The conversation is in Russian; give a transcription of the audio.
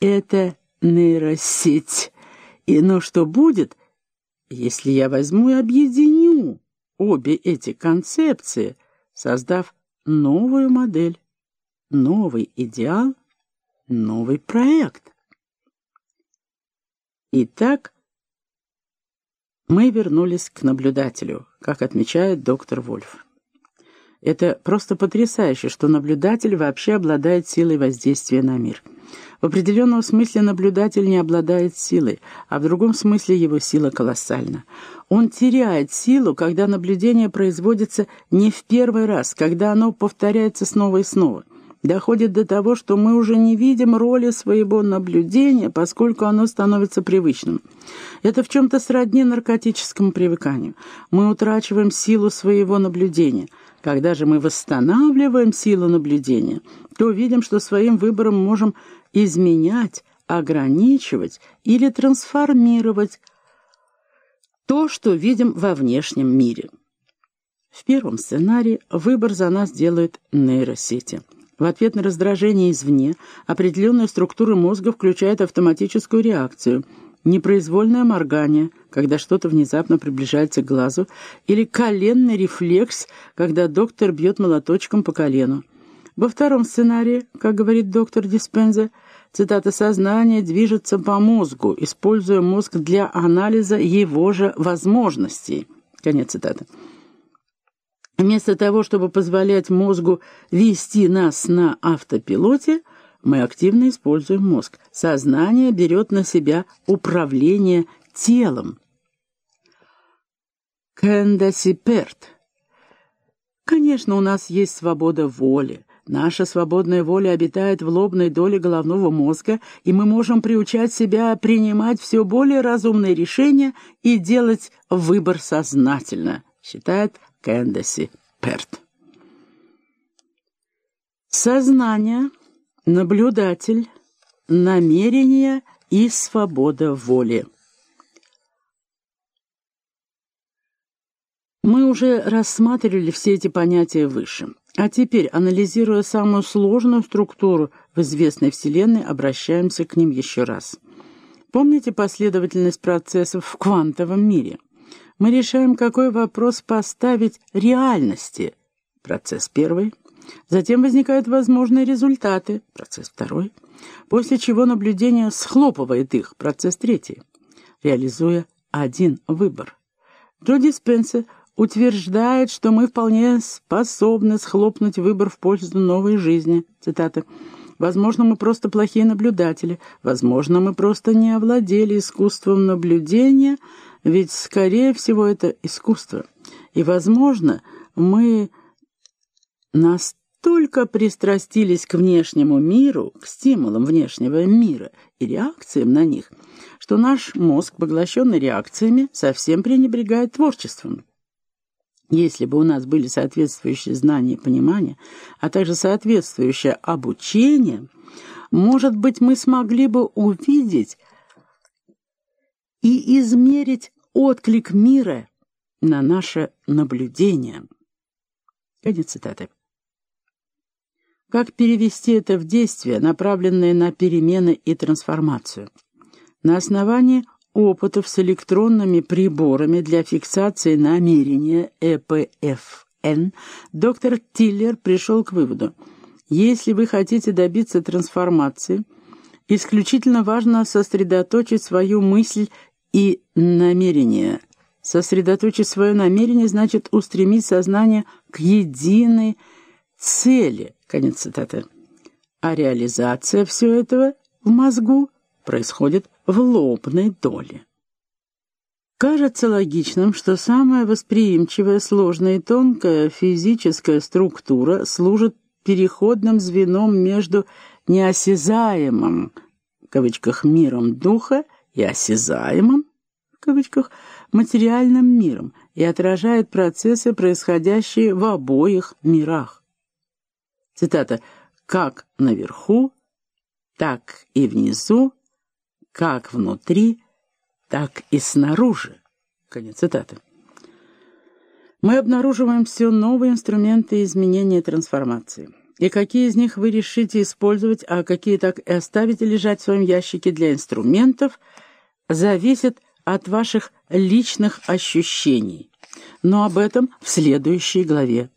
это нейросеть. И но что будет, если я возьму и объединю обе эти концепции, создав новую модель, новый идеал, новый проект? Итак, мы вернулись к наблюдателю, как отмечает доктор Вольф. Это просто потрясающе, что наблюдатель вообще обладает силой воздействия на мир. В определенном смысле наблюдатель не обладает силой, а в другом смысле его сила колоссальна. Он теряет силу, когда наблюдение производится не в первый раз, когда оно повторяется снова и снова – доходит до того, что мы уже не видим роли своего наблюдения, поскольку оно становится привычным. Это в чем-то сродни наркотическому привыканию. Мы утрачиваем силу своего наблюдения. Когда же мы восстанавливаем силу наблюдения, то видим, что своим выбором можем изменять, ограничивать или трансформировать то, что видим во внешнем мире. В первом сценарии выбор за нас делают нейросети – в ответ на раздражение извне определенная структура мозга включает автоматическую реакцию – непроизвольное моргание, когда что-то внезапно приближается к глазу, или коленный рефлекс, когда доктор бьет молоточком по колену. Во втором сценарии, как говорит доктор Диспенза, цитата «сознание движется по мозгу, используя мозг для анализа его же возможностей». Конец цитаты. Вместо того, чтобы позволять мозгу вести нас на автопилоте, мы активно используем мозг. Сознание берет на себя управление телом. Кэндасиперт. Конечно, у нас есть свобода воли. Наша свободная воля обитает в лобной доле головного мозга, и мы можем приучать себя принимать все более разумные решения и делать выбор сознательно, считает Кэндаси Перт. Сознание, наблюдатель, намерение и свобода воли. Мы уже рассматривали все эти понятия выше. А теперь, анализируя самую сложную структуру в известной Вселенной, обращаемся к ним еще раз. Помните последовательность процессов в квантовом мире? Мы решаем, какой вопрос поставить реальности. Процесс первый. Затем возникают возможные результаты. Процесс второй. После чего наблюдение схлопывает их. Процесс третий. Реализуя один выбор. Джо Диспенсер утверждает, что мы вполне способны схлопнуть выбор в пользу новой жизни. Цитата. Возможно, мы просто плохие наблюдатели. Возможно, мы просто не овладели искусством наблюдения — ведь, скорее всего, это искусство. И, возможно, мы настолько пристрастились к внешнему миру, к стимулам внешнего мира и реакциям на них, что наш мозг, поглощенный реакциями, совсем пренебрегает творчеством. Если бы у нас были соответствующие знания и понимания, а также соответствующее обучение, может быть, мы смогли бы увидеть и измерить отклик мира на наше наблюдение. Конец цитаты. Как перевести это в действие, направленное на перемены и трансформацию? На основании опытов с электронными приборами для фиксации намерения ЭПФН доктор Тиллер пришел к выводу, если вы хотите добиться трансформации, исключительно важно сосредоточить свою мысль и намерение. Сосредоточить свое намерение значит устремить сознание к единой цели. Конец цитаты. А реализация всего этого в мозгу происходит в лобной доле. Кажется логичным, что самая восприимчивая, сложная и тонкая физическая структура служит переходным звеном между неосязаемым, в кавычках, миром духа и осязаемым, в кавычках, материальным миром и отражает процессы, происходящие в обоих мирах. Цитата «Как наверху, так и внизу, как внутри, так и снаружи». Конец цитаты. Мы обнаруживаем все новые инструменты изменения трансформации. и какие из них вы решите использовать, а какие так и оставите лежать в своем ящике для инструментов, зависит от ваших личных ощущений. Но об этом в следующей главе.